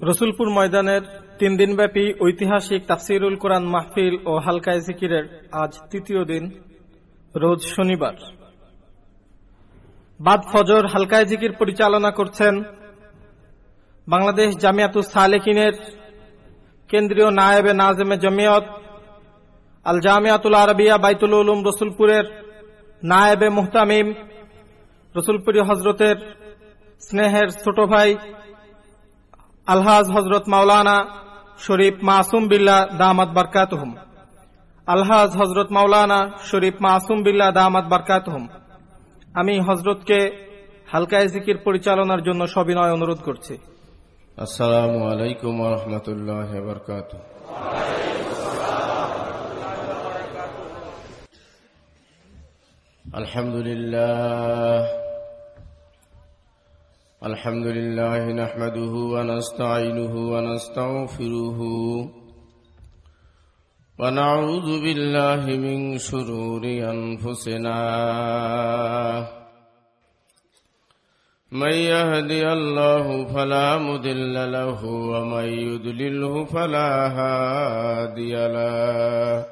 রসুলপুর ময়দানের তিন দিনব্যাপী ঐতিহাসিক তাফসিরুল কোরআন মাহফিল ও হালকায় জিকিরের আজ তৃতীয় দিন, রোজ শনিবার। বাদ ফজর হালকায় জিকির পরিচালনা করছেন বাংলাদেশ জামিয়াতুস সালেকিনের কেন্দ্রীয় নায়েবে নাজেমে জমিয়ত আল জামিয়াতুল আরবিয়া বাইতুল উলুম রসুলপুরের নায়েবে মুহতামিম রসুলপুরি হজরতের স্নেহের ছোট ভাই আলহাজ হজরত মাওলানা শরীফ মাসুম বিল্লা দামাত বারকাতহম। আলহাজ হজরত মাওলানা শরীফ মাসুম বিল্লা দামাত বারকাতহম। আমি হজরতকে হালকা জিকির পরিচালনার জন্য সবিনয় অনুরোধ করছি। আসসালামু আলাইকুম রহমতুল্লাহ বরকাত আলহামদুলিল্লাহ। الحمد لله نحمده ونستعينه ونستغفره ونعوذ بالله من شرور أنفسنا من يهدي الله فلا مضل له ومن يضلله فلا هادي له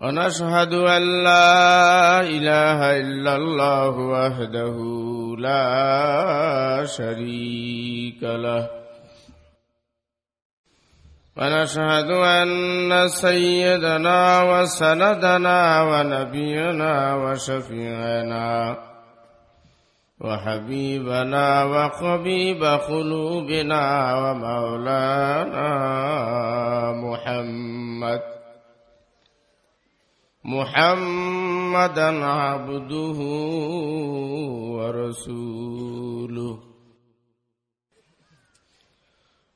ونشهد أن لا إله إلا الله وحده لا شريك له. ونشهد أن سيدنا وسندنا ونبينا وشفيعنا وحبيبنا وقبيب قلوبنا ومولانا محمد محمدا عبده ورسوله.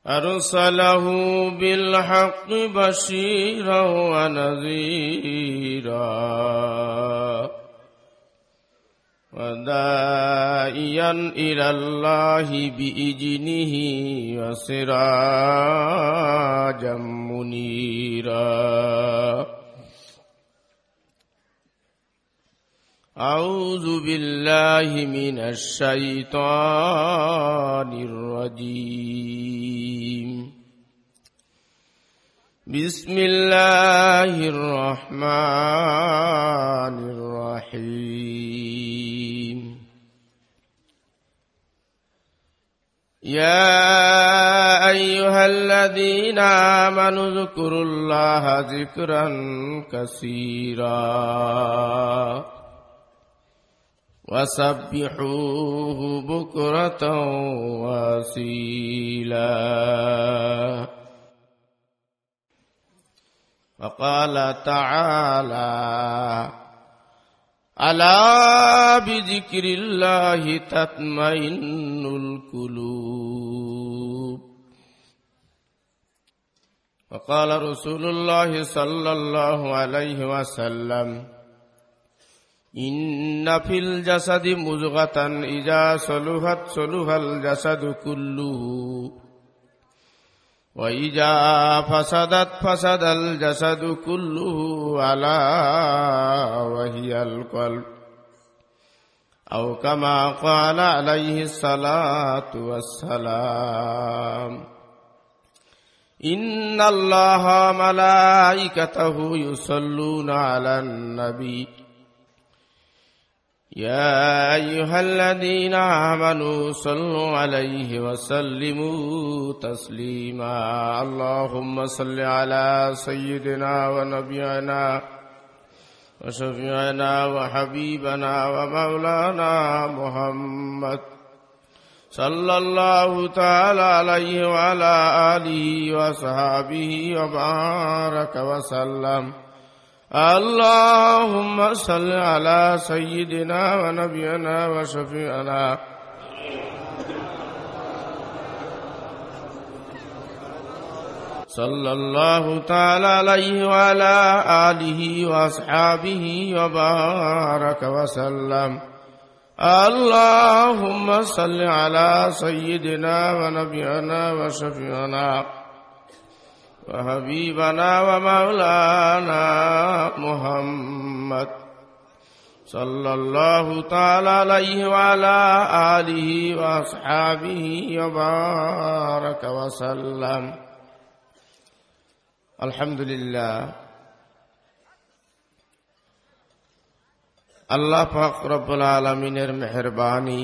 أرسله بالحق بشيرا ونذيرا. ودائيا إلى الله بإذنه وسراجا منيرا. أعوذ بالله من الشيطان الرجيم بسم الله الرحمن الرحيم يا أيها الذين آمنوا اذكروا الله ذكرا كثيرا وسبحوه بكرة واسيلا وقال تعالى ألا بذكر الله تطمئن القلوب وقال رسول الله صلى الله عليه وسلم إن في الجسد مزغة إذا صلحت صلح الجسد كله وإذا فسدت فسد الجسد كله على وهي القلب أو كما قال عليه الصلاة والسلام إن الله ملائكته يصلون على النبي يا أيها الذين آمنوا صلوا عليه وسلموا تسليما. اللهم صل على سيدنا ونبينا وشفيعنا وحبيبنا ومولانا محمد صلى الله تعالى عليه وعلى آله وصحابه وبارك وسلم. اللهم صل على سيدنا ونبينا وشفيعنا. صلى الله تعالى عليه وعلى آله وأصحابه وبارك وسلم. اللهم صل على سيدنا ونبينا وشفيعنا. وحبيبنا ومولانا محمد صلى الله تعالى عليه وعلى آله وأصحابه وبارك وسلم الحمد لله আল্লাহ পাক রব্বুল আলমিনের মেহরবানি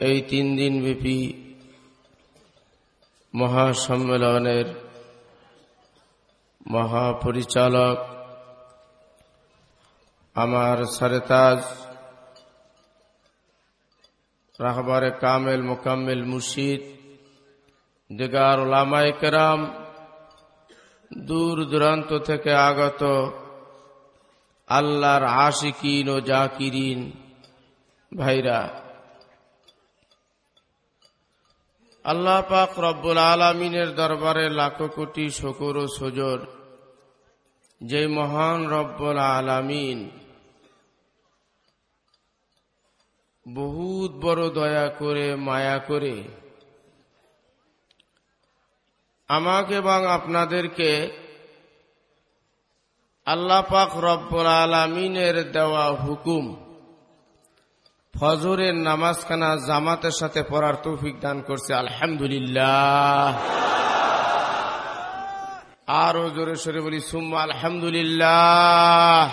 এই তিন দিন ব্যাপী মহাসম্মেলনের মহাপরিচালক আমার সরেতাজ, রাহবারে কামেল মোকাম্মেল মুর্শিদ, দিগার ওলামায় কেরাম, দূর দূরান্ত থেকে আগত আল্লাহর আশিকিন ও জাকিরিন ভাইরা। আল্লাহ পাক রব্বুল আলমিনের দরবারে লাখো কোটি শকুর ও সজর। যে মহান রব্বুল আলামিন বহুত বড় দয়া করে, মায়া করে আমাকে এবং আপনাদেরকে আল্লাহ পাক রব্বুল আলমিনের দেওয়া হুকুম ফজরের নামাজখানা জামাতের সাথে পড়ার তৌফিক দান করছে, আলহামদুলিল্লাহ। আরও জোরে সরে বলি, সুম্মা আলহামদুলিল্লাহ।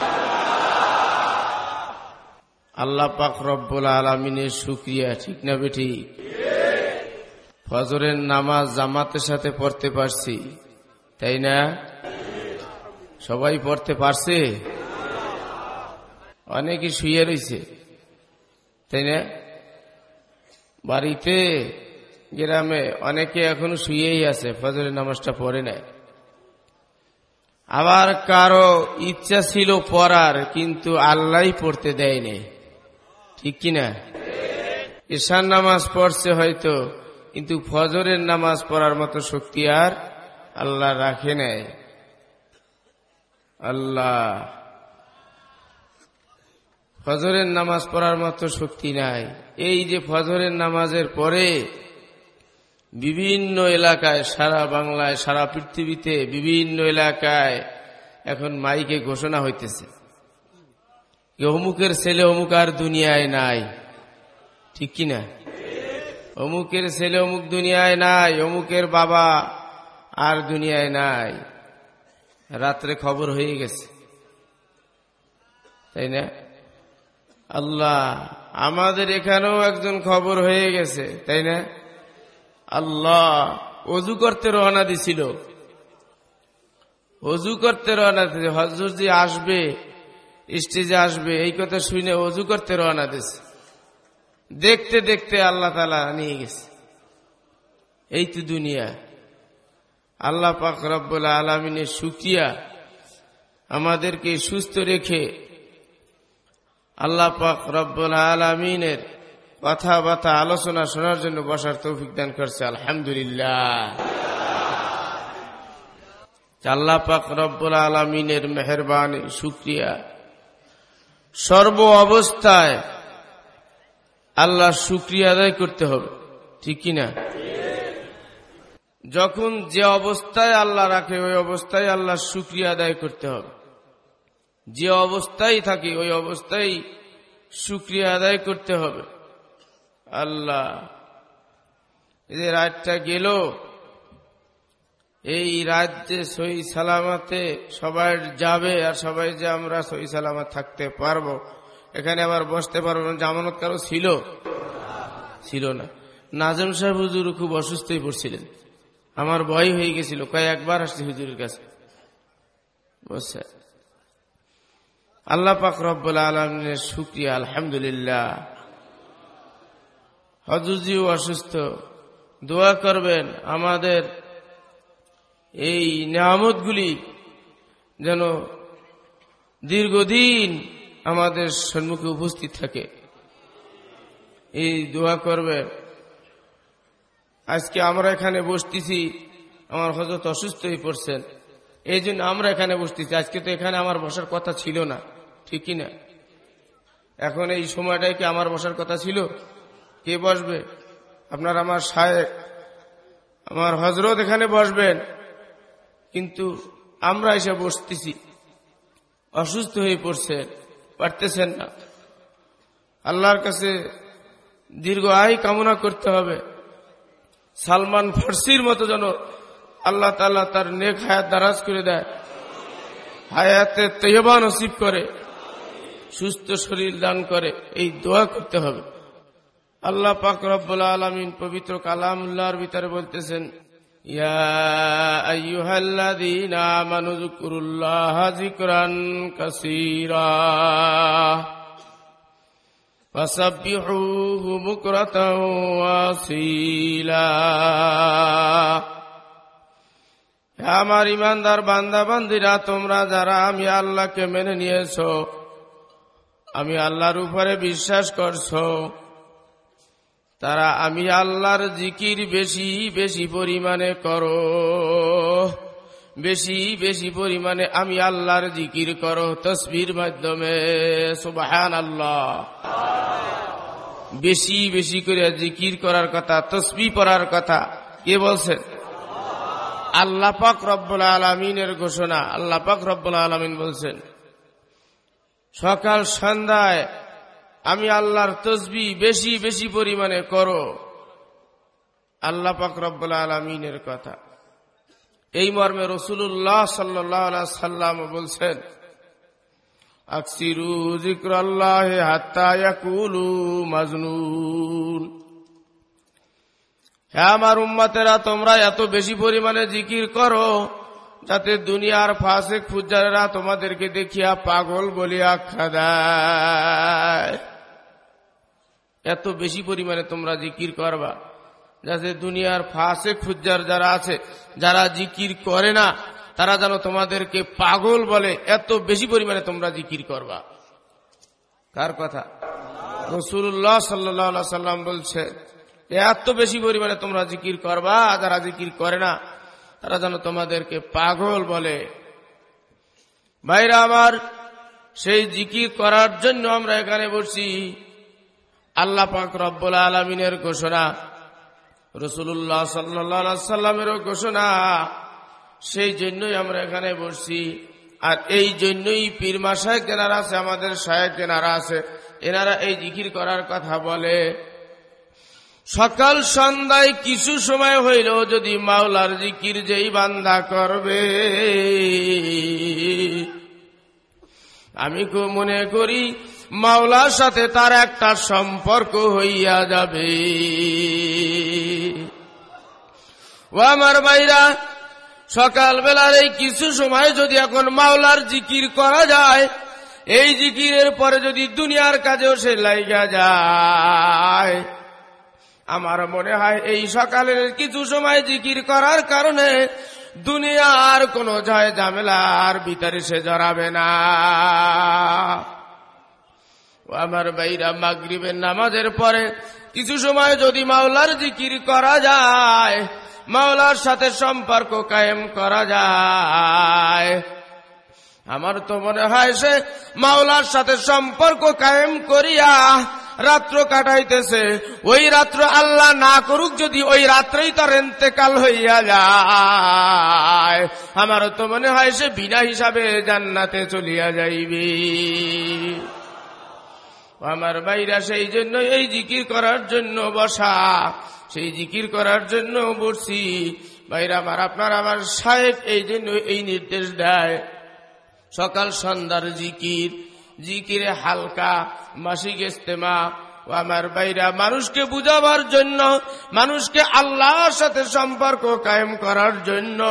আল্লাহ পাক রব্বুল আলমিনের শুক্রিয়া, ঠিক না বেঠি? ফজরের নামাজ জামাতের সাথে পড়তে পারছি, তাই না? সবাই পড়তে পারছে? অনেকে শুয়ে রয়েছে তাই না বাড়িতে, গ্রামে অনেকে এখনও শুয়েই আছে, ফজরের নামাজটা পড়ে নেয় আবার কারও ইচ্ছা ছিল পড়ার, কিন্তু আল্লাহ পড়তে দেয়নি। ঠিক কিনা? ঈশান নামাজ পড়ছে হয়তো, কিন্তু ফজরের নামাজ পড়ার মতো শক্তি আর আল্লাহ রাখে নেয় আল্লাহ। ফজরের নামাজ পড়ার মতো শক্তি নাই। এই যে ফজরের নামাজের পরে বিভিন্ন এলাকায়, সারা বাংলায়, সারা পৃথিবীতে বিভিন্ন এলাকায় এখন মাইকে ঘোষণা হইতেছে। অমুকের ছেলে অমুক আর দুনিয়ায় নাই। ঠিক কিনা অমুকের ছেলে অমুক দুনিয়ায় নাই, অমুকের বাবা আর দুনিয়ায় নাই। রাত্রে খবর হয়ে গেছে। তাই না? আল্লাহ, আমাদের এখানেও একজন খবর হয়ে গেছে, তাই না? আল্লাহ, অজু করতে রওনা দিছিল। অজু করতে রওনা দিছে, হজরত আসবে, স্টেজে আসবে, এই কথা শুনে অজু করতে রওনা দিছে। দেখতে দেখতে আল্লাহ তালা নিয়ে গেছে। এই তো দুনিয়া। আল্লাহ পাক রব্বুল আলমিনের সুকিয়া আমাদেরকে সুস্থ রেখে আল্লাহ পাক রব্বুল আলমিনের কথাবার্তা আলোচনা শোনার জন্য বসার তৌফিক দান করছে, আলহামদুলিল্লাহ। আল্লাহ পাক রব্বুল আলমিনের মেহরবানি, শুক্রিয়া। সর্ব অবস্থায় আল্লাহ শুক্রিয়া আদায় করতে হবে, ঠিক না? যখন যে অবস্থায় আল্লাহ রাখে, ওই অবস্থায় আল্লাহ শুক্রিয়া আদায় করতে হবে। যে অবস্থায় থাকি, ওই অবস্থায় শুক্রিয়া আদায় করতে হবে। আল্লাহ যে রাতটা গেল, এই রাজ্যে সই সালামাতে সবাই যাবে আর সবাই যে আমরা সই সালামাত থাকতে পারব, এখানে আবার বসতে পারব না, জামানত কারও ছিল? ছিল না। নাজম সাহেব হুজুর খুব অসুস্থই পড়ছিলেন। আমার ভয় হয়ে গেছিল কয়েকবার আসছি হুজুরের কাছে। বুঝছে আল্লাহ পাক রব্বুল আলমিনের শুক্রিয়া, আলহামদুলিল্লাহ। হজুজিও অসুস্থ, দোয়া করবেন আমাদের এই নিয়ামতগুলি যেন দীর্ঘদিন আমাদের সম্মুখে উপস্থিত থাকে। এই দোয়া করবেন। আজকে আমরা এখানে বসতেছি, আমার হজরত অসুস্থ হয়ে পড়ছেন। এই জন্য আমরা এখানে বসতেছি। আজকে তো এখানে আমার বসার কথা ছিল না। ঠিক না। এখন এই সময়টাই কি আমার বসার কথা ছিল? কে বসবে? আপনার আমার শায়েক আমার হজরত এখানে বসবেন। কিন্তু আমরা এসে বসতেছি। অসুস্থ হয়ে পড়ছেন পারতেছেন না। আল্লাহর কাছে দীর্ঘ আয় কামনা করতে হবে। সালমান ফার্সির মতো যেন আল্লাহ তাল্লাহ তার নেক হায়াত দারাজ করে দেয়। হায়াতে তৈবা নসিব করে। সুস্থ শরীর দান করে, এই দোয়া করতে হবে। আল্লাহ পাক রব্বুল আলমিন পবিত্র কালামুল্লাহর ভিতরে বলতেছেন আমার ইমানদার বান্দা, বান্দিরা, তোমরা যারা আমি আল্লাহকে মেনে নিয়েছ আমি আল্লাহর উপরে বিশ্বাস করছ। তারা আমি আল্লাহর জিকির বেশি বেশি পরিমাণে করো। বেশি বেশি পরিমাণে আমি আল্লাহর জিকির করো তসবির মাধ্যমে সুবাহান আল্লাহ বেশি বেশি করে জিকির করার কথা, তসবি পড়ার কথা কে বলছেন আল্লাহ পাক রব্বুল আলমিনের ঘোষণা, আল্লাহ পাক রব্বুল আলমিন বলছেন সকাল সন্ধ্যায় আমি আল্লাহর তসবি বেশি বেশি পরিমাণে করো। আল্লাহ পাক রব্বুল আলমিনের কথা। এই মর্মে রসুল্লাহ সাল্লাহ সাল্লাম বলছেন মাজনুন। হ্যাঁ আমার উম্মাতেরা, তোমরা এত বেশি পরিমাণে জিকির করো যাতে দুনিয়ার ফাঁসে ফুজারেরা তোমাদেরকে দেখিয়া পাগল বলিয়া আখ্যা দেয় এত বেশি পরিমাণে তোমরা জিকির করবা। যাতে দুনিয়ার ফাঁসে ফুজার যারা আছে, যারা জিকির করে না, তারা যেন তোমাদেরকে পাগল বলে, এত বেশি পরিমাণে তোমরা জিকির করবা। কার কথা? রসুল্লাহ সাল্লাহ সাল্লাম বলছে, এত বেশি পরিমাণে তোমরা জিকির করবা, যারা জিকির করে না তারা যেন তোমাদেরকে পাগল বলে। ভাইরা আমার, সেই জিকির করার জন্য আমরা এখানে বসছি। আল্লাহ পাক রব্বুল আলমিনের ঘোষণা রসুল্লাহ সাল্লা সাল্লামেরও ঘোষণা, সেই জন্যই আমরা এখানে বসছি। আর এই জন্যই পীর মাসায় কেনারা আছে, আমাদের সাহেব কেনারা আছে। এনারা এই জিকির করার কথা বলে। সকাল সন্ধ্যায় কিছু সময় হইল যদি মাওলার জিকির যেই বান্দা করবে, আমি মনে করি মাওলার সাথে তার একটা সম্পর্ক হইয়া যাবে। ও আমার ভাইরা, সকালবেলার এই কিছু সময় যদি এখন মাওলার জিকির করা যায়, এই জিকিরের পরে যদি দুনিয়ার কাজেও সে লাইগা যায় আমার মনে হয় এই সকালের কিছু সময় জিকির করার কারণে দুনিয়ার কোনো জয় ঝামেলার ভিতরে সে জড়াবে না। আমার বাইরা মাগরিবের নামাজের পরে কিছু সময় যদি মাওলার জিকির করা যায়, মাওলার সাথে সম্পর্ক কায়েম করা যায়, আমার তো মনে হয় সে মাওলার সাথে সম্পর্ক কায়েম করিয়া রাত্র কাটাইতেছে। ওই রাত্র আল্লাহ না করুক যদি ওই রাত্রেই তার এতেকাল হইয়া যায়। আমার তো মনে হয় সে বিনা হিসাবে জান্নাতে চলিয়া যাইবে। আমার বাইরা সেই জন্য এই জিকির করার জন্য বসা, সেই জিকির করার জন্য বসি। বাইরা আমার, আপনার আমার সাহেব এই জন্য এই নির্দেশ দেয়। সকাল সন্ধ্যার জিকির জিকিরে হালকা, মাসিক ইস্তেমা আমার বাইরা মানুষকে বুঝাবার জন্য, মানুষকে আল্লাহর সাথে সম্পর্ক কায়েম করার জন্য।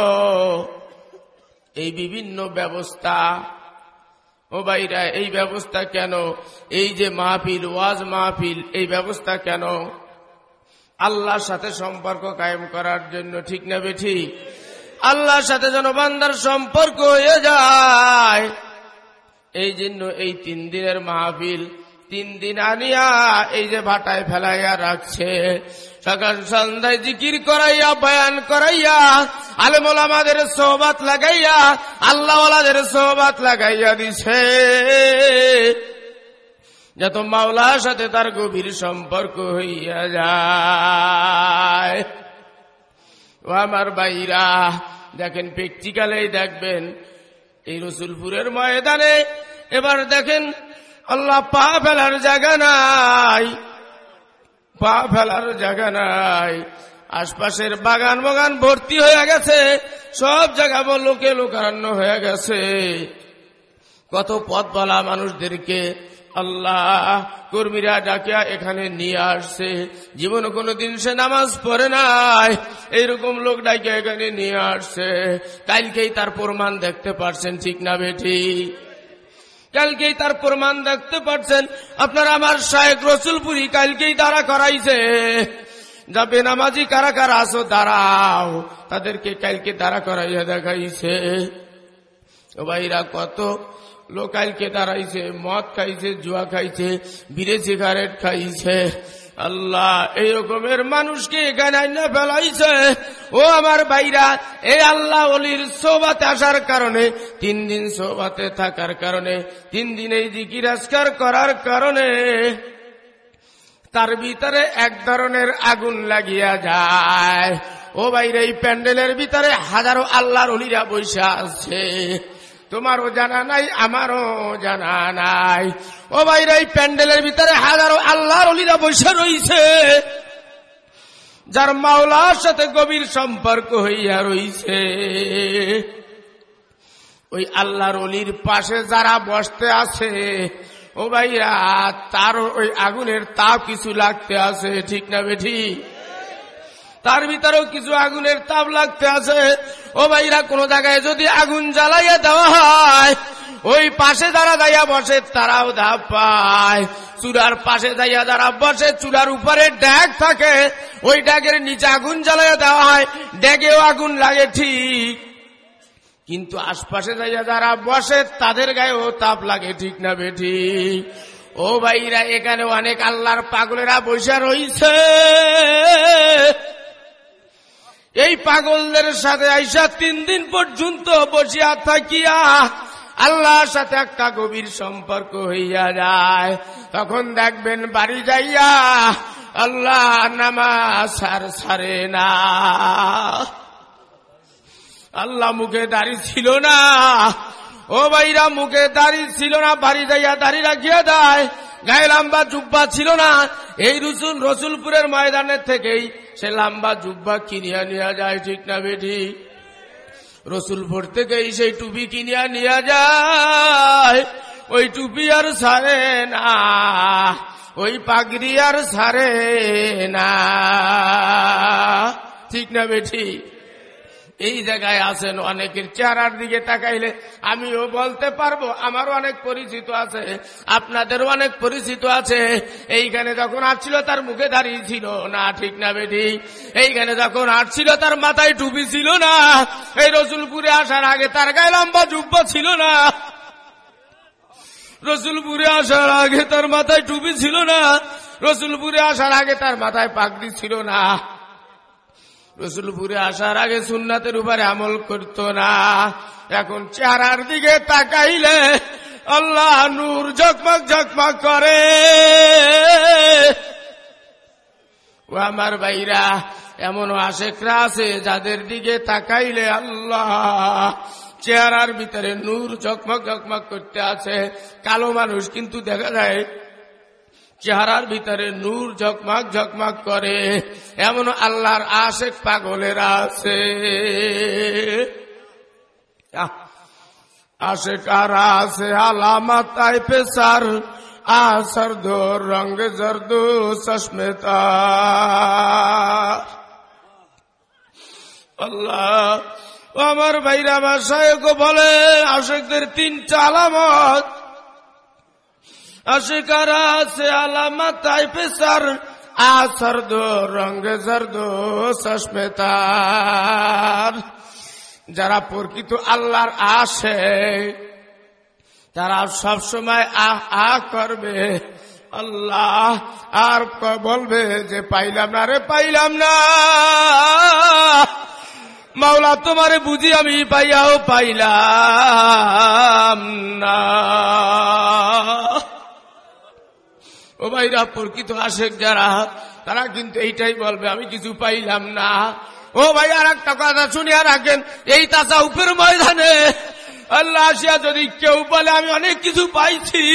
এই বিভিন্ন ব্যবস্থা, ও বাইরা, এই ব্যবস্থা কেন? এই যে মাহফিল, ওয়াজ মাহফিল, এই ব্যবস্থা কেন? আল্লাহর সাথে সম্পর্ক কায়েম করার জন্য, ঠিক না বেঠি? আল্লাহর সাথে যেন বান্দার সম্পর্ক হয়ে যায়। এই জন্য এই তিন দিনের মাহফিল, তিন দিন আনিয়া এই যে ভাটায় ফেলাইয়া রাখছে। সকাল সন্ধ্যায় জিকির করাইয়া, বয়ান করাইয়া, আলমোল আমাদের সোহবাত লাগাইয়া, আল্লাহওয়ালাদের সোহবাত লাগাইয়া দিছে। যত মাওলার সাথে তার গভীর সম্পর্ক হইয়া যায়। ও আমার বাইরা দেখেন প্র্যাকটিক্যালেই দেখবেন এই রসুলপুরের ময়দানে। এবার দেখেন, আল্লাহ পা ফেলার জায়গা নাই। পা ফেলার জায়গা নাই। আশপাশের বাগান বাগান ভর্তি হয়ে গেছে। সব জায়গা লোকে লোকারণ্য হয়ে গেছে। কত পথ বলা মানুষদেরকে আল্লাহ কর্মীরা ডাকিয়া এখানে নিয়ে আসছে। জীবনে কোনোদিন সে নামাজ পড়ে নাই। এইরকম লোক ডাকিয়া এখানে নিয়ে আসছে। কালকেই তার প্রমাণ দেখতে পারছেন, ঠিক না বেঠি কালকেই তার প্রমাণ দেখতে পারছেন। আপনার আমার শায়েক রসুলপুরি কালকেই দ্বারা করাইছে। যা বেনামাজি কারা কারা আসো দাঁড়াও। তাদেরকে কালকে দাঁড়া করাইয়া দেখাইছে। ভাইরা, কত লোকালকে দাঁড়াইছে, মদ খাইছে, জুয়া খাইছে বিড়ে সিগারেট খাইছে। আল্লাহ, এই রকমের মানুষকে এখানে আইনা ফেলাইছে। ও আমার ভাইরা এই আল্লাহ অলির সোবাতে আসার কারণে, তিন দিন সোবাতে থাকার কারণে, তিন দিন এই জিকির আজকার করার কারণে, তার ভিতরে এক ধরনের আগুন লাগিয়া যায়। ও বাইরে এই প্যান্ডেলের ভিতরে হাজারো আল্লাহর অলিরা বৈশা আছে। তোমারও জানা নাই, আমারও জানা নাই। ও বাইরে এই প্যান্ডেলের ভিতরে হাজারো আল্লাহর অলিরা বৈশা রইছে। যার মাওলার সাথে গভীর সম্পর্ক হইয়া রইছে। ওই আল্লাহর অলির পাশে যারা বসতে আছে, ও ভাইরা তার ওই আগুনের তাপ কিছু লাগতে আছে, ঠিক না বেঠি? তার ভিতরেও কিছু আগুনের তাপ লাগতে আছে। ও ভাইরা, কোন জায়গায় যদি আগুন জ্বালাইয়া দেওয়া হয়, ওই পাশে যারা যাইয়া বসে তারাও ধাপ পায়। চূড়ার পাশে যাইয়া যারা বসে, চূড়ার উপরে ড্যাগ থাকে, ওই ড্যাগের নিচে আগুন জ্বালাইয়া দেওয়া হয়। ড্যাগেও আগুন লাগে ঠিক। কিন্তু আশপাশে যাইয়া যারা বসে, তাদের গায়েও তাপ লাগে ঠিক না বেঠি ও ভাইরা, এখানে অনেক আল্লাহর পাগলেরা বসে রইছে। এই পাগলদের সাথে আইসা তিন দিন পর্যন্ত বসিয়া থাকিয়া আল্লাহর সাথে একটা গভীর সম্পর্ক হইয়া যায়। তখন দেখবেন বাড়ি যাইয়া আল্লাহ নামাজ সার না। আল্লাহ মুখে দাড়ি ছিল না। ও ভাইরা, মুখে দাড়ি ছিল না, বাড়ি যাইয়া দাড়ি রাখিয়া দেয়। গায়ে লম্বা জুব্বা ছিল না। এই রসুল রসুলপুরের ময়দানের থেকেই সে লম্বা জুব্বা কিনিয়া নিয়ে যায়, ঠিক না বেঠি রসুল রসুলপুর থেকেই সেই টুপি কিনিয়া নিয়ে যায়। ওই টুপি আর সারে না, ওই পাগড়ি আর সারে না। ঠিক না বেঠি এই জায়গায় আছেন অনেকের চেহারার দিকে তাকাইলে আমিও বলতে পারব, আমারও অনেক পরিচিত আছে, আপনাদেরও অনেক পরিচিত আছে। এইখানে যখন আসছিল তার মুখে দাঁড়িয়ে ছিল না, ঠিক না বেটি? এইখানে যখন আসছিল তার মাথায় টুপি ছিল না, এই রসুলপুরে আসার আগে তার গায়ে লম্বা জুব্ব ছিল না। রসুলপুরে আসার আগে তার মাথায় টুপি ছিল না, রসুলপুরে আসার আগে তার মাথায় পাগড়ি ছিল না। রসুলপুরে আসার আগে সুন্নাতের উপরে আমল করত না। এখন চেহারার দিকে তাকাইলে আল্লাহ নূর ঝকমক ঝকমক করে। ও আমার ভাইরা এমন আশেকরা আছে যাদের দিকে তাকাইলে আল্লাহ চেহারার ভিতরে নূর ঝকমক ঝকমক করতে আছে। কালো মানুষ কিন্তু দেখা যায় চেহারার ভিতরে নূর ঝকমাক ঝকমাক করে। এমন আল্লাহর আশেক পাগলেরা আছে। আশেকারা আছে আলামাত আই পেশার আসর দো রঙ্গ জর্দু সস্মেতা আল্লাহ আমার ভাইরা, আমার বলে, আশেকদের তিনটা আলামত। আশিকারা আছে আলামত তাই পেশার আসর দো রঙ্গ জর্দো সস্মেতার যারা প্রকৃত আল্লাহর আসে, তারা সব সময় আহ আহ করবে। আল্লাহ আর বলবে যে পাইলাম না রে, পাইলাম না। মাওলা তোমারে বুঝি আমি পাইয়াও পাইলাম না। ও ভাইরা, প্রকৃত আশেক যারা, তারা কিন্তু এইটাই বলবে, আমি কিছু পাইলাম না। ও ভাই আর একটা কথা শুনিয়া রাখেন, এই তাজা উপের ময়দানে আল্লাহ আসিয়া যদি কেউ বলে, আমি অনেক কিছু পাইছি,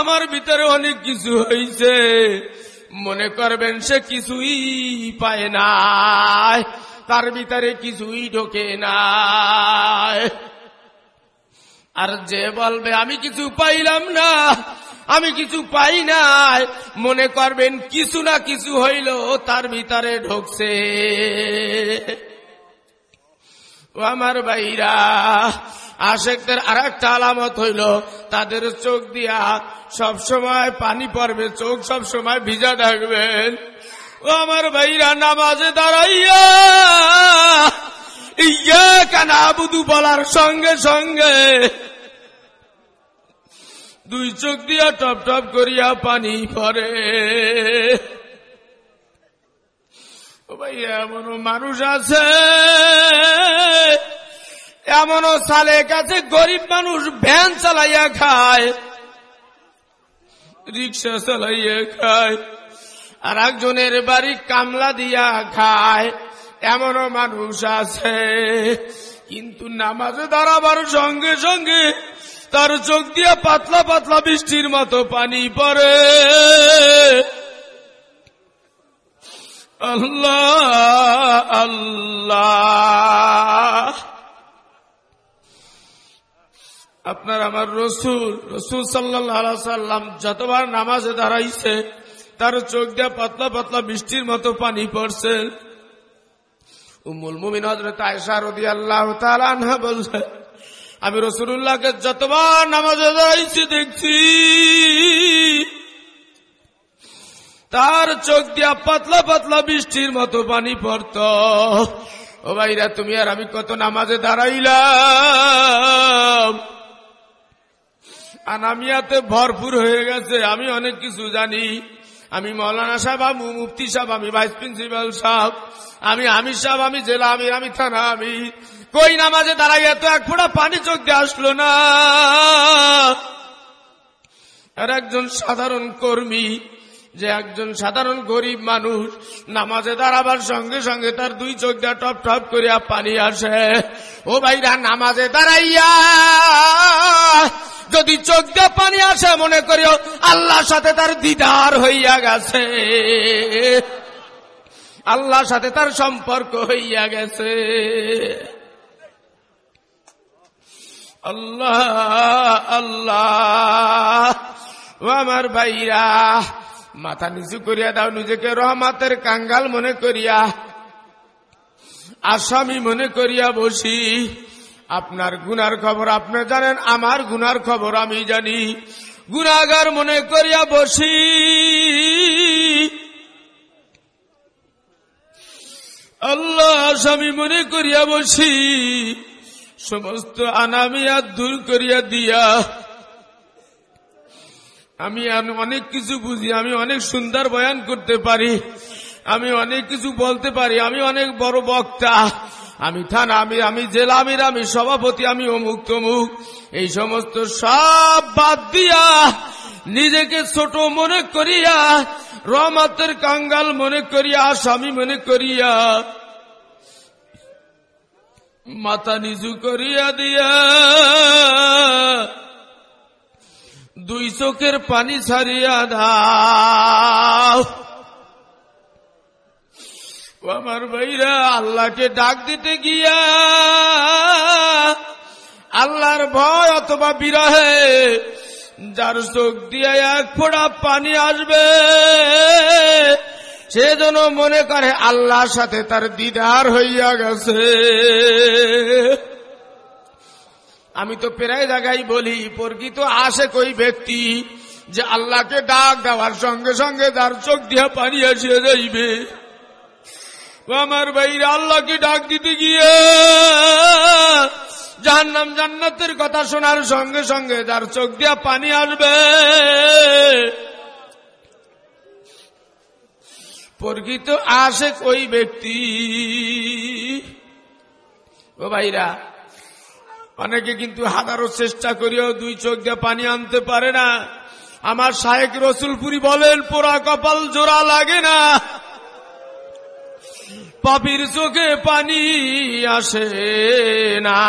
আমার ভিতরে অনেক কিছু হয়েছে মনে করবেন সে কিছুই পায় না তার ভিতরে কিছুই ঢোকে নাই। আর যে বলবে, আমি কিছু পাইলাম না, আমি কিছু পাই নাই। মনে করবেন, কিছু না কিছু হইল, তার ভিতরে ঢুকছে। ও আমার ভাইরা, আশেকদের আর একটা আলামত হইল, তাদের চোখ দিয়া সব সময় পানি পড়বে, চোখ সব সময় ভিজা থাকবেন ও আমার ভাইরা, নামাজে দাঁড়াইয়া বলার সঙ্গে সঙ্গে দুই চোখ দিয়া টপ টপ করিয়া পানি পরে ভাই, এমনও মানুষ আছে, এমনও সালে কাছে গরিব মানুষ ভ্যান চালাইয়া খায়, রিক্সা চালাইয়া খায়, আর একজনের বাড়ি কামলা দিয়া খায়। এমনও মানুষ আছে, কিন্তু নামাজে দাঁড়াবার সঙ্গে সঙ্গে তার চোখ দিয়ে পাতলা পাতলা বৃষ্টির মতো পানি পড়ে। আল্লাহ আল্লাহ। আপনার আমার রসুল রসুল সাল্লাহ সাল্লাম যতবার নামাজে দাঁড়াইছে, তার চোখ দিয়ে পাতলা পাতলা বৃষ্টির মতো পানি পড়ছে। উমুল মুমিন হজরত আয়সা রদি আমি রসুল্লাহকে যতবার নামাজে দাঁড়াইছি দেখছি, তার চোখ দিয়া পাতলা পাতলা বৃষ্টির মতো পানি পড়ত। ও ভাইরা, তুমি আর আমি কত নামাজে দাঁড়াইলাম। আনামিয়াতে ভরপুর হয়ে গেছে, আমি অনেক কিছু জানি। আমি মৌলানা সাহেব, আমি মুফতি সাহেব, আমি ভাইস প্রিন্সিপাল সাহেব, আমি আমির সাহেব, আমি জেলা আমির, আমি থানা আমি কই নামাজে দাঁড়াই এত এক ফোঁটা পানি চোখ দিয়ে আসলো না? আর একজন সাধারণ কর্মী, যে একজন সাধারণ গরিব মানুষ, নামাজে দাঁড়াবার সঙ্গে সঙ্গে তার দুই চোখ দিয়ে টপ টপ করিয়া পানি আসে। ও ভাইরা, নামাজে দাঁড়াইয়া যদি চোখ পানি আসে, মনে করিও আল্লাহর সাথে তার দিদার হইয়া গেছে। আল্লাহর সাথে তার সম্পর্ক হইয়া গেছে। আল্লাহ আল্লাহ আমার ভাইরা, মাথা নিচু করিয়া দাও, নিজেকে রহমাতের কাঙ্গাল মনে করিয়া, আসামি মনে করিয়া বসি। আপনার গুনার খবর আপনি জানেন, আমার গুনার খবর আমি জানি। গুনাগার মনে করিয়া বসি। আল্লাহ আসামি মনে করিয়া বসি। সমস্ত আনামিয়া দূর করিয়া দিয়া। আমি অনেক কিছু বুঝি, আমি অনেক সুন্দর বয়ান করতে পারি। আমি অনেক কিছু বলতে পারি, আমি অনেক বড় বক্তা। আমি থানা, আমি আমি জেলা আমির আমি সভাপতি, আমি অমুক তমুক। এই সমস্ত সব বাদ দিয়া নিজেকে ছোট মনে করিয়া, রহমাতের কাঙ্গাল মনে করিয়া, আসামি মনে করিয়া, মাথা নিচু করিয়া দিয়া দুই চোখের পানি ছাড়িয়া দাও আমার ভাইরা, আল্লাহকে ডাক দিতে গিয়া আল্লাহর ভয় অথবা বিরহে, যার চোখ দিয়ে এক ফোড়া পানি আসবে, সে যেন মনে করে আল্লাহর সাথে তার দিদার হইয়া গেছে। আমি তো প্রায় জায়গায় বলি, প্রকৃত আসে কই ব্যক্তি যে আল্লাহকে ডাক দেওয়ার সঙ্গে সঙ্গে তার চোখ দিয়ে পানি আসিয়া যাইবে। আমার ভাইরা, আল্লাহকে ডাক দিতে গিয়ে জাহান্নাম জান্নাতের কথা শোনার সঙ্গে সঙ্গে তার চোখ দিয়া পানি আসবে। প্রকৃত আসে ওই ব্যক্তি। ও ভাইরা, অনেকে কিন্তু হাজারো চেষ্টা করিও দুই চোখ দিয়ে পানি আনতে পারে না। আমার শাহেক রসুলপুরি বলেন, পোড়া কপাল জোড়া লাগে না। পাপির চোখে পানি আসে না।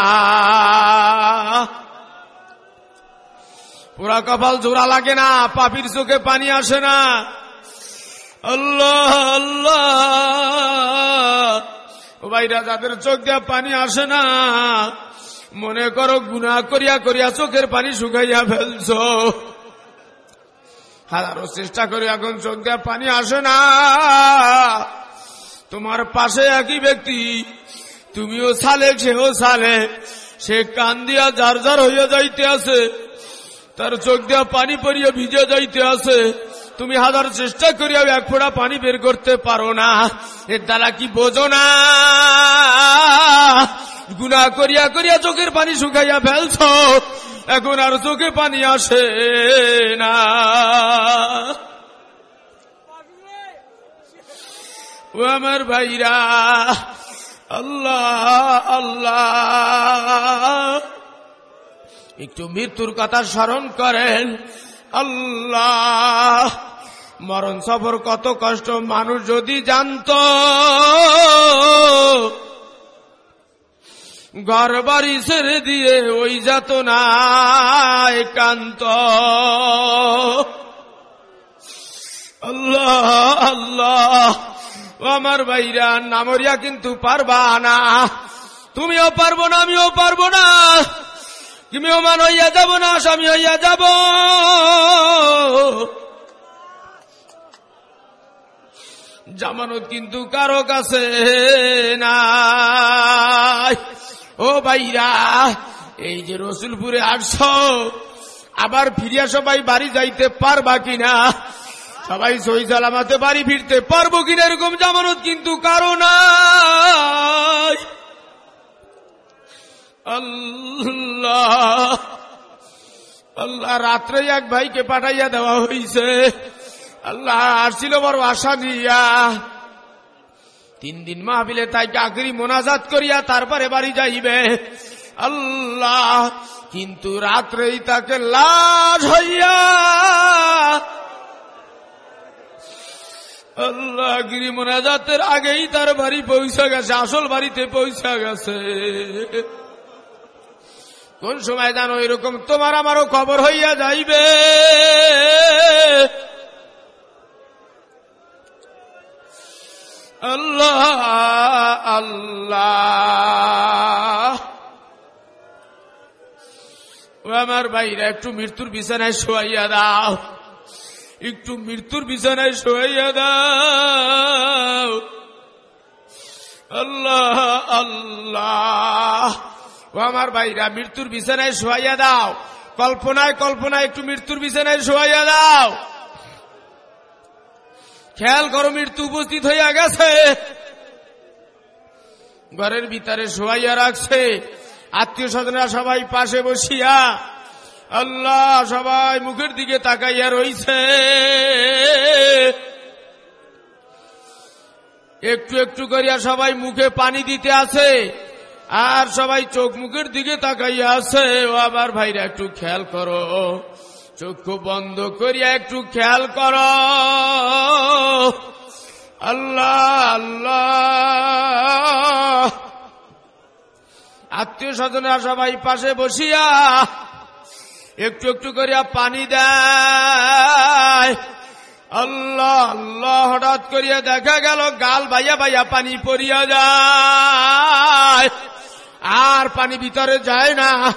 পুরা কপাল জোড়া লাগে না, পাপির চোখে পানি আসে না। আল্লাহ আল্লাহ। ভাইরা, যাদের চোখ দিয়ে পানি আসে না, মনে করো গুনা করিয়া করিয়া চোখের পানি শুকাইয়া ফেলছ। হাজারো চেষ্টা করি এখন চোখ দিয়ে পানি আসে না। তোমার পাশে একই ব্যক্তি। তুমিও সালে, সেও সালে। সে কান দিয়া যার যার হইয়া যাইতে আছে, তার চোখ দিয়া পানি পরিয়া ভিজে যাইতে আছে। তুমি হাজার চেষ্টা করিয়া এক ফোড়া পানি বের করতে পারো না। এর দ্বারা কি বোঝো না? গুনা করিয়া করিয়া চোখের পানি শুকাইয়া ফেলছ, এখন আর চোখে পানি আসে না। ও আমার ভাইরা, আল্লাহ আল্লাহ। একটু মৃত্যুর কথা স্মরণ করেন। আল্লাহ, মরণ সফর কত কষ্ট, মানুষ যদি জানত। ঘর বাড়ি ছেড়ে দিয়ে ওই যাত না একান্ত আল্লাহ আল্লাহ। ও আমার ভাইরা, নামরিয়া কিন্তু পারবা না। তুমিও পারব না, আমিও পারব না। তুমিও মান হইয়া যাব না, স্বামী হইয়া যাব। জামানত কিন্তু কারও কাছে নাই। ও ভাইরা, এই যে রসুলপুরে আসছ, আবার ফিরিয়া সবাই বাড়ি যাইতে পারবা কিনা? সবাই সই সালামাতে বাড়ি ফিরতে পারব কিনা এরকম জামানত কিন্তু কারও আল্লাহ আল্লাহ, রাত্রে এক ভাইকে পাঠাইয়া দেওয়া হইছে। আল্লাহ আসছিল বড় আশা দিয়া তিন দিন মাহবিলে তাই চাকরি মোনাজাত করিয়া তারপরে বাড়ি যাইবে। আল্লাহ, কিন্তু রাত্রেই তাকে লাশ হইয়া মোনাজাতের আগেই তার বাড়ি পৌঁছা গেছে, আসল বাড়িতে পৌঁছা গেছে। কোন সময় জানো এরকম তোমার আমারও খবর হইয়া যাইবে? আল্লাহ আল্লাহ। আমার ভাইরা, একটু মৃত্যুর বিছানায় শোয়াইয়া দাও। একটু মৃত্যুর বিছানায় শোয়াইয়া দাও। আল্লাহ আল্লাহ। ও আমার ভাইরা, মৃত্যুর বিছানায় শোয়াইয়া দাও। কল্পনায় কল্পনায় একটু মৃত্যুর বিছানায় শোয়াইয়া দাও। খেয়াল করো, মৃত্যু উপস্থিত হইয়া গেছে। ঘরের ভিতরে শোয়াইয়া রাখছে। আত্মীয় স্বজনরা সবাই পাশে বসিয়া আল্লাহ সবাই মুখের দিকে তাকাইয়া রইছে। একটু একটু করিয়া সবাই মুখে পানি দিতে আছে, আর সবাই চোখ মুখের দিকে তাকাইয়া আছে। ও আবার ভাইরা, একটু খেয়াল করো। চক্ষু বন্ধ করিয়া একটু খেয়াল কর। আল্লাহ আল্লাহ। আত্মীয় স্বজনরা সবাই পাশে বসিয়া একটু একটু করিয়া পানি দেয়। আল্লাহ আল্লাহ, হঠাৎ করিয়া দেখা গেল, গাল বাইয়া বাইয়া পানি পড়িয়া যায়। আর পানি ভিতরে যায় না।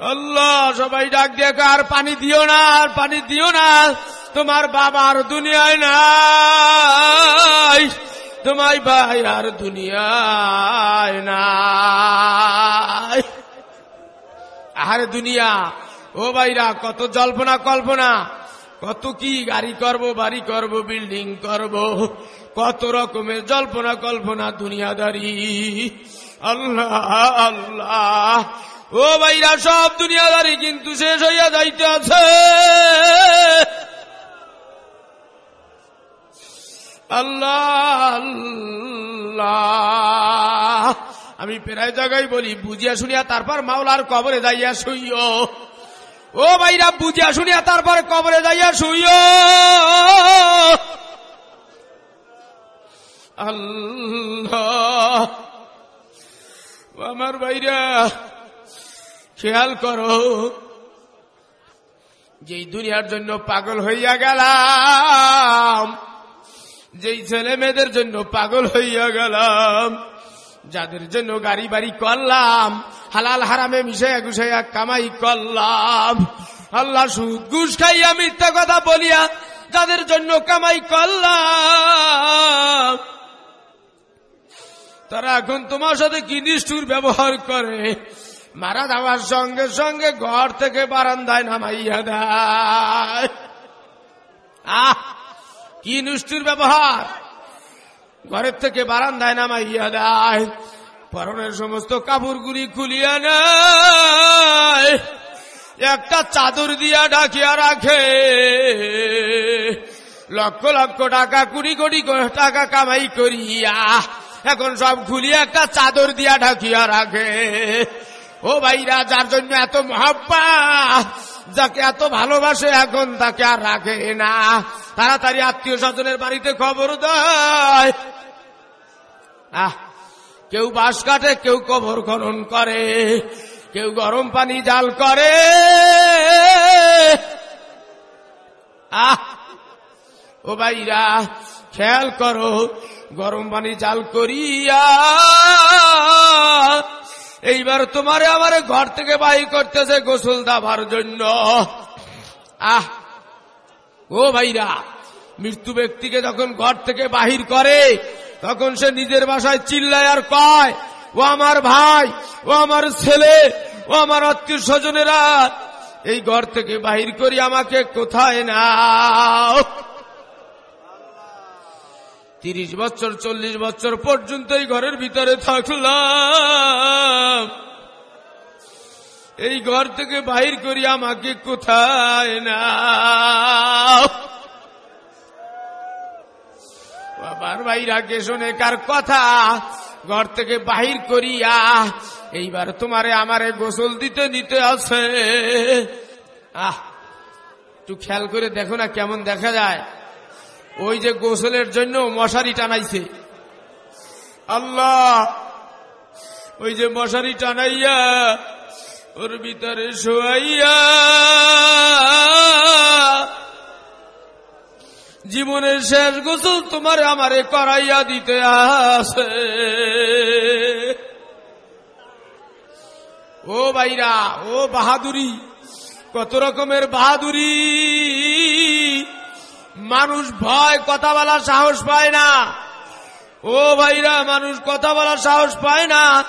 আল্লাহ, সবাই ডাক দিয়ে আর পানি দিও না, আর পানি দিও না। তোমার বাবা আর দুনিয়ায় নাই। তোমার ভাই আর দুনিয়ায় নাই। আরে দুনিয়া। ও ভাইরা, কত জল্পনা কল্পনা। কত কি গাড়ি করব, বাড়ি করব, বিল্ডিং করব। কত রকমের জল্পনা কল্পনা দুনিয়াদারি। আল্লাহ আল্লাহ। ও ভাইরা, সব দুনিয়াদারি কিন্তু শেষ হইয়া যাইতে আছে। আল্লাহ আল্লাহ। আমি প্রায় জায়গায় বলি, বুঝিয়া শুনিয়া তারপর মাওলার কবরে যাইয়া শুইও। ও ভাইরা, বুঝিয়া শুনিয়া তারপর কবরে যাইয়া শুইও। আল্লাহ আমার ভাইরা, খেয়াল করো, যেই দুনিয়ার জন্য পাগল হইয়া গেলাম, যেই ছেলে মেয়েদের জন্য পাগল হইয়া গেলাম যাদের জন্য গাড়ি বাড়ি করলাম, হালাল হারামে মিশাইয়া গুছাইয়া কামাই করলাম। আল্লাহ সুদ ঘুষ খাইয়া মিথ্যা কথা বলিয়া যাদের জন্য কামাই করলাম। তারা এখন তোমার সাথে কি নিষ্ঠুর ব্যবহার করে? মারা যাওয়ার সঙ্গে সঙ্গে ঘর থেকে বারান্দায় নামাইয়া দেয়। আহ, কি নিষ্ঠুর ব্যবহার! ঘরের থেকে বারান্দায় নামাইয়া দেয় পরনের সমস্ত কাপড়গুলি খুলিয়া নেয় একটা চাদর দিয়া ডাকিয়া রাখে। লক্ষ লক্ষ টাকা, কুড়ি কোটি টাকা কামাই করিয়া এখন সব খুলিয়া একটা চাদর দিয়া ঢাকিয়া রাখে। ও ভাইরা, যার জন্য এত মহাব্বা যাকে এত ভালোবাসে এখন তাকে আর রাখে না। তাড়াতাড়ি আত্মীয় স্বজনের বাড়িতে খবর দেয়। আহ, কেউ বাঁশ কাটে, কেউ কবর খনন করে, কেউ গরম পানি জাল করে। আহ, ও ভাইরা, খেয়াল করো, গরম পানি জাল করিয়া এইবার তোমারে আমার ঘর থেকে বাহি করতেছে গোসল দাবার জন্য। আহ! ও ভাইরা, মৃত্যু ব্যক্তিকে যখন ঘর থেকে বাহির করে, তখন সে নিজের বাসায় চিল্লায় আর কয়, ও আমার ভাই, ও আমার ছেলে, ও আমার আত্মীয় স্বজনেরা, এই ঘর থেকে বাহির করি আমাকে কোথায় নাও? তিরিশ বছর, চল্লিশ বছর পর্যন্ত এই ঘরের ভিতরে থাকলাম। এই ঘর থেকে বাহির করি আমাকে কোথায় না? বাবার ভাইরাকে শোনে, কার কথা? ঘর থেকে বাহির করিয়া এইবার তোমারে আমারে গোসল দিতে দিতে আছে। আহ, একটু খেয়াল করে দেখো না কেমন দেখা যায়। ওই যে গোসলের জন্য মশারি টানাইছে। আল্লাহ! ওই যে মশারি টানাইয়া ওর ভিতরে শোয়াইয়া জীবনের শেষ গোসল তোমার আমারে করাইয়া দিতে আসে। ও ভাইরা, ও বাহাদুরি, কত রকমের বাহাদুরি। মানুষ ভয়, কথা বলার সাহস পায় না। ও ভাইরা, মানুষ কথা বলার সাহস পায় না।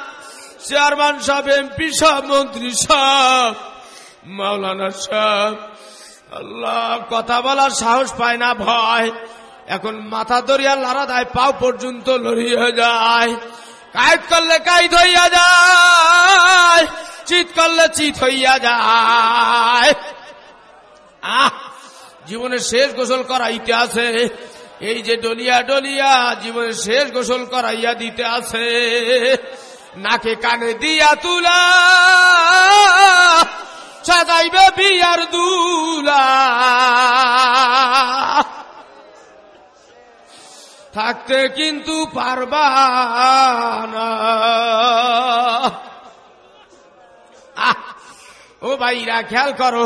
চেয়ারম্যান সাহেব, এমপি সাহেব, মন্ত্রী সাহেব, মাওলানা সাহেব, আল্লাহ, কথা বলার সাহস পায় না, ভয়। এখন মাথা দরিয়া লড়া দেয়, পাও পর্যন্ত লড়িয়ে যায়। কায়দ করলে কায়দ হইয়া যায়, চিত করলে চিত হইয়া যায়। আহ! জীবনের শেষ গোসল করাইতে আছে। এই যে ডলিয়া ডলিয়া জীবনের শেষ গোসল করাইয়া দিতে আছে। নাকে কানে দিয়া তুলা সাদাইবে বিয়ার দুলা। থাকতে কিন্তু পারবা না। আহ, ও ভাইরা, খেয়াল করো।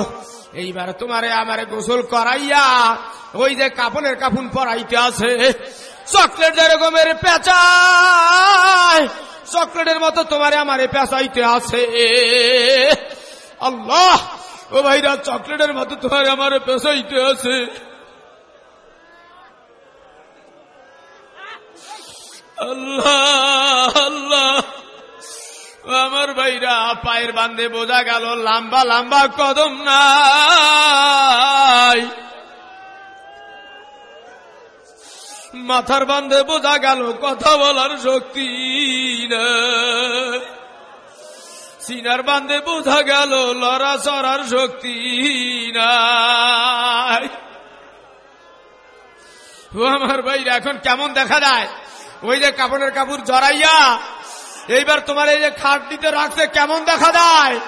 এইবার তোমারে আমারে গোসল করাইয়া ওই যে কাপনের কাপুন পরাইতে আছে। চকলেট যেরকমের পেঁচায় চকলেটের মতো তোমারে আমারে পেঁচাইতে আছে। আল্লাহ, ও ভাইরা, চকলেটের মতো তোমার আমার পেঁচাইতে আছে। আল্লাহ আল্লাহ। আমার ভাইরা, পায়ের বান্ধে বোঝা গেল, লম্বা লম্বা কদম নাই। মাথার বান্ধে বোঝা গেল, কথা বলার শক্তি সিনার বান্ধে বোঝা গেল, লড়া চড়ার শক্তি নাই। ও আমার ভাইরা, এখন কেমন দেখা যায়? ওই যে কাপড়ের কাপড় জড়াইয়া এইবার তোমার এই যে খাট দিতে রাখছে, কেমন দেখা যায়?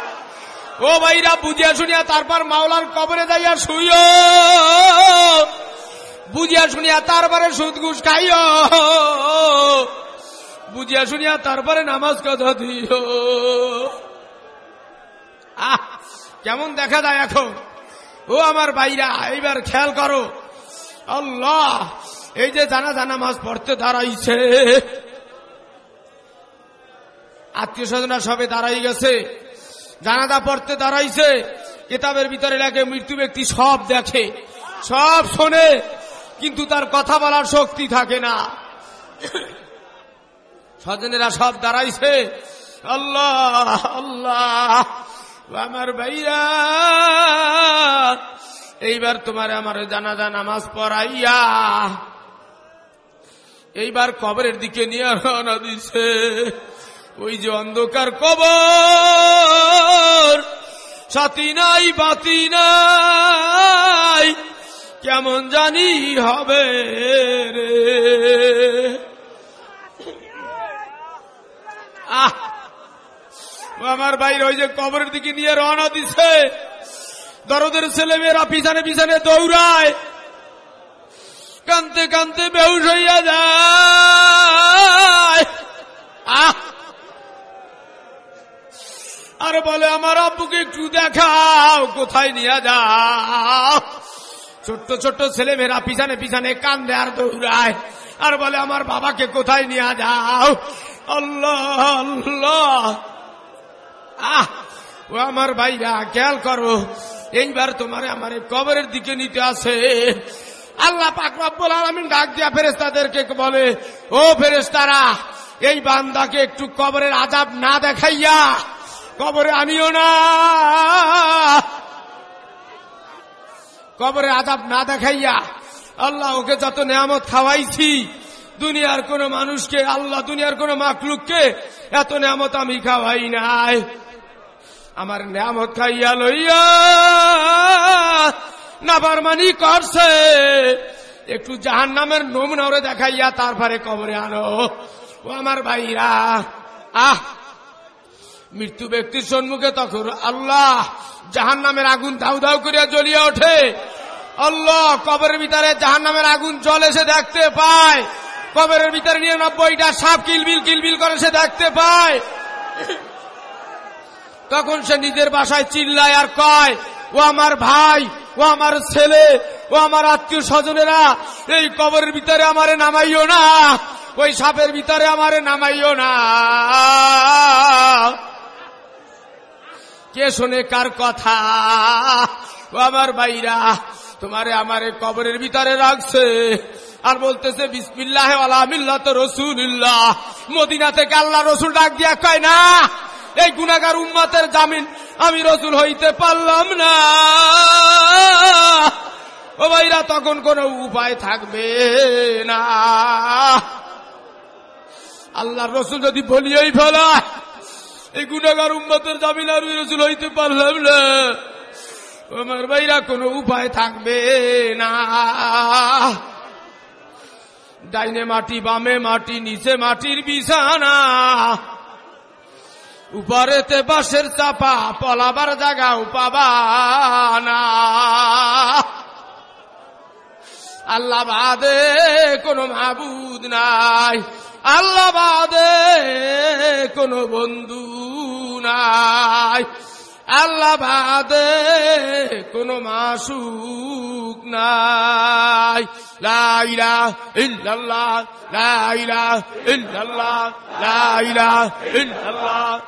ও ভাইরা, বুঝিয়া শুনিয়া তারপর মাওলার কবরে যাইয়া শুইও। বুঝিয়া শুনিয়া তারপরে সুদ ঘুষ খাইও। বুঝিয়া শুনিয়া তারপরে নামাজ কথা দিও। আহ, কেমন দেখা যায় এখন। ও আমার বাইরা এইবার খেয়াল করো। আল্লাহ, এই যে জানা জানা মাছ পড়তে দাঁড়াইছে। আত্মীয় স্বজনরা সবে দাঁড়াই গেছে। জানাদা পড়তে দাঁড়াইছে। কিতাবের ভিতরে লেখে, মৃত্যু ব্যক্তি সব দেখে, সব শোনে, কিন্তু তার কথা বলার শক্তি থাকে না। স্বজনেরা সব দাঁড়াইছে। আল্লাহ আল্লাহ, আমার ভাইয়া, এইবার তোমার আমার জানাজা, নামাজ পড়াইয়া, এইবার কবরের দিকে নিয়ে রওনা দিছে। ওই যে অন্ধকার কবর, সাথী নাই, বাতি নাই, কেমন জানি হবে রে। আমার বাইর ওই যে কবরের দিকে নিয়ে রওনা দিছে। দরদের ছেলে মেয়েরা পিছনে পিছনে দৌড়ায়। কানতে কানতে বেউস হইয়া যায়। আহ! আর বলে, আমার আব্বুকে একটু দেখাও, কোথায় নিয়ে যাও? ছোট্ট ছোট্ট ছেলে মেয়েরা পিছনে পিছনে কান্দে আর দৌড়ায়। আর বলে, আমার বাবাকে কোথায় নিয়ে যাও? আল্লাহ আল্লাহ। আহ, ও আমার ভাইরা, খেয়াল করো, এইবার তোমার আমার কবরের দিকে নিতে আসে। আল্লাহ পাক আলামিন ডাক দিয়া ফেরেশতাদেরকে বলে, ও ফেরেশতারা, এই বান্দাকে একটু কবরের আজাব না দেখাইয়া কবরে আনিও না। কবরে আদাব না দেখাইয়া আল্লাহ ওকে যত নিয়ামত খাওয়াইছি, দুনিয়ার কোন মানুষকে, আল্লাহ দুনিয়ার কোন মাকলুককে এত নিয়ামত আমি খাওয়াই নাই। আমার নিয়ামত খাইয়া লইয়া নাবারমানি করছে। একটু জাহান নামের নমুনা দেখাইয়া তারপরে কবরে আনো। ও আমার ভাইরা, আহ মৃত্যু ব্যক্তির সম্মুখে তখন আল্লাহ জাহান নামের আগুন ধাউ ধাউ করিয়া জ্বলিয়া ওঠে। আল্লাহ, কবরের ভিতরে জাহান নামের আগুন জলে সে দেখতে পায়। কবরের ভিতরে নিরানব্বইটা সাপ কিলবিল কিলবিল করে সে দেখতে পায়। তখন সে নিজের বাসায় চিল্লায় আর কয়, ও আমার ভাই, ও আমার ছেলে, ও আমার আত্মীয় স্বজনেরা, এই কবরের ভিতরে আমারে নামাইও না, ওই সাপের ভিতরে আমারে নামাইও না। কে শোনে কার কথা? ও আমার ভাইরা, তোমারে আমারে কবরের ভিতরে রাখছে। আর বলতেছে, বিসমিল্লাহ আলহামিল্লাহ তো রসুল্লাহ মদিনা থেকে আল্লাহ রসুল ডাক দিয়া কয়, না, এই গুণাগার উম্মাতের জামিন আমি রসুল হইতে পারলাম না। ও ভাইরা, তখন কোনো উপায় থাকবে না। আল্লাহ রসুল যদি বলিয়েই ফেলায় এই গুণাগার উম্মতের জামিন আমি রসুল হইতে পারলাম না। আমার ভাইরা কোনো উপায় থাকবে না। ডাইনে মাটি, বামে মাটি, নিচে মাটির বিছানা। উপরেতে বাঁশের চাপা, পলাবার জায়গাও পাবা না আল্লাহ বাদে কোনো মাবুদ নাই। আল্লাহ বাদে কোনো বন্ধু নাই। আল্লাহ বাদে কোনো মাসুক নাই। লাইলা ইল্লাল্লাহ লাইলা ইল্লাল্লাহ লাইলা ইল্লাল্লাহ।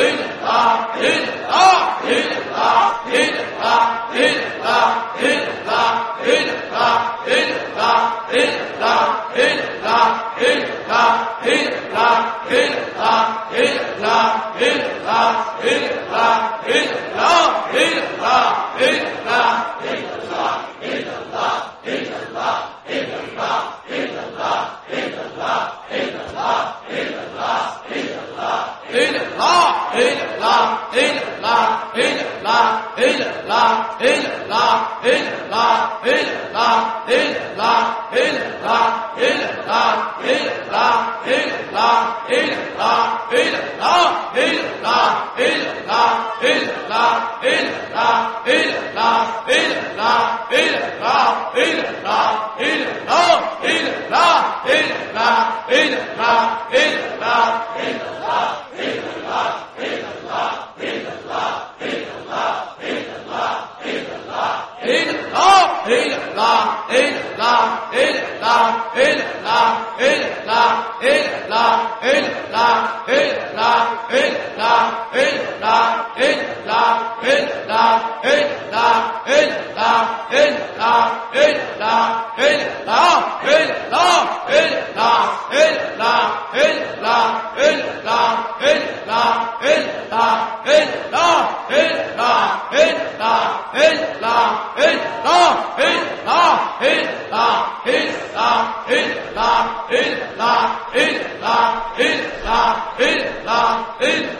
Hüda, Hüda. إله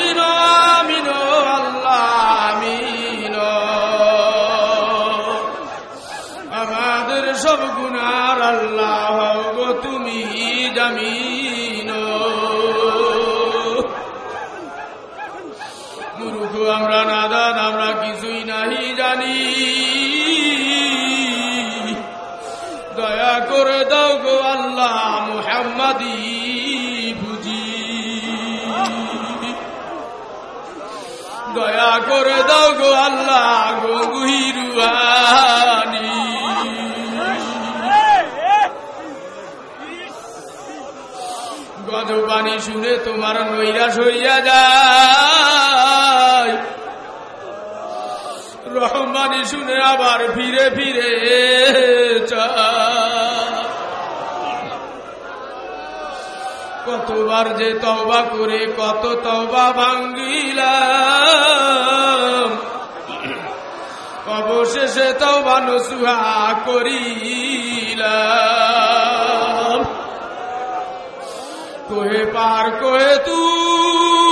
Dinah. দাও গো আল্লাহ গো গুহিরুয়ানি গজবাণী শুনে তোমার নৈরাশ হইয়া যায়। রহমানি শুনে আবার ফিরে ফিরে। কতবার যে তওবা করে কত তওবা ভাঙ্গিলাম। অবশেষে তওবা নসুহা করিলাম। কোহে পার, কোহে তুর,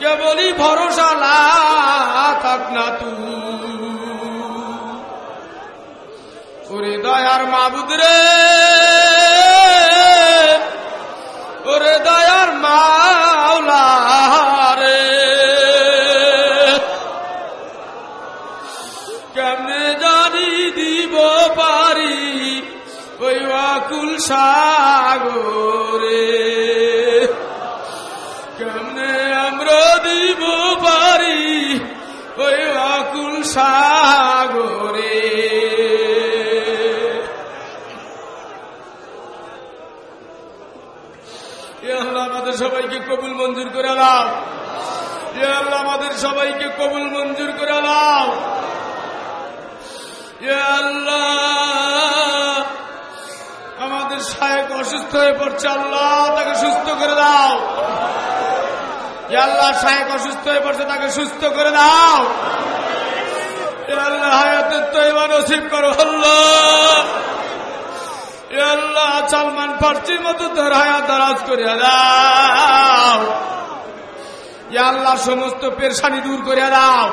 কেবলই ভরসা লা থাক না তু ওরে দয়ার মাবুদ রে, ওরে দয়ার মাওলা সাগরে। কেমনে আমরা দিব পারি ওই আকুল সাগরে? আমাদের সবাইকে কবুল মঞ্জুর করে দাও আমাদের সবাইকে কবুল মঞ্জুর করে দাও আল্লাহ আমাদের অসুস্থ হয়ে পড়ছে? আল্লাহ, তাকে সুস্থ করে দাও। আল্লাহ শায়েক অসুস্থ হয়ে পড়ছে, তাকে সুস্থ করে দাও। আল্লাহ হায়াতের তৈবা নসিব করো, আল্লাহ। আল্লাহ, সালমান ফার্সির মতো তোর হায়াত দারাজ করে দাও। আল্লাহ, সমস্ত পেরশানি দূর করে দাও।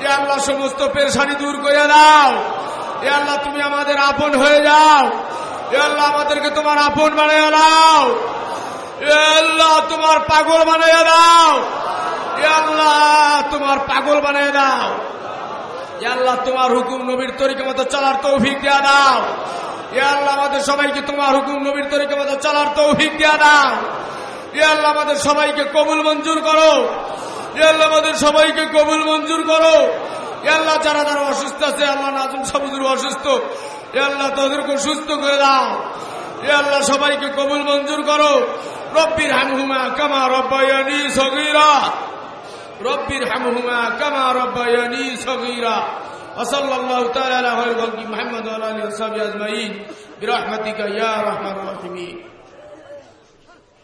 এ আল্লাহ, সমস্ত পেরশানি দূর করে দাও। এ আল্লাহ, তুমি আমাদের আপন হয়ে যাও। আল্লাহ আমাদেরকে তোমার আপন বানিয়ে দাও। আল্লাহ তোমার পাগল বানিয়ে দাও। আল্লাহ তোমার পাগল বানিয়ে দাও। আল্লাহ তোমার হুকুম নবীর তরিকে মতো চলার তৌফিক দেয়া দাও। আল্লাহ আমাদের সবাইকে তোমার হুকুম নবীর তরিকে মতো চলার তৌফিক দেয়া দাও। আল্লাহ আমাদের সবাইকে কবুল মঞ্জুর করো। আল্লাহ আমাদের সবাইকে কবুল মঞ্জুর করো। আল্লাহ যারা যারা অসুস্থ আছে, আল্লাহ নাজুম সাবুদুর অসুস্থ। এ আল্লাহ তাদেরকে সুস্থ করে দাও এ আল্লাহ সবাইকে কবুল মঞ্জুর করো রব্বির হামহুমা কামা রব্বায়ানি সগীরা রব্বির হামহুমা কামা রব্বায়ানি সগীরা وصلى الله تعالى على خير خلق محمد وعلى اله وصحبه اجمعين برحمتك يا ارحم الراحمين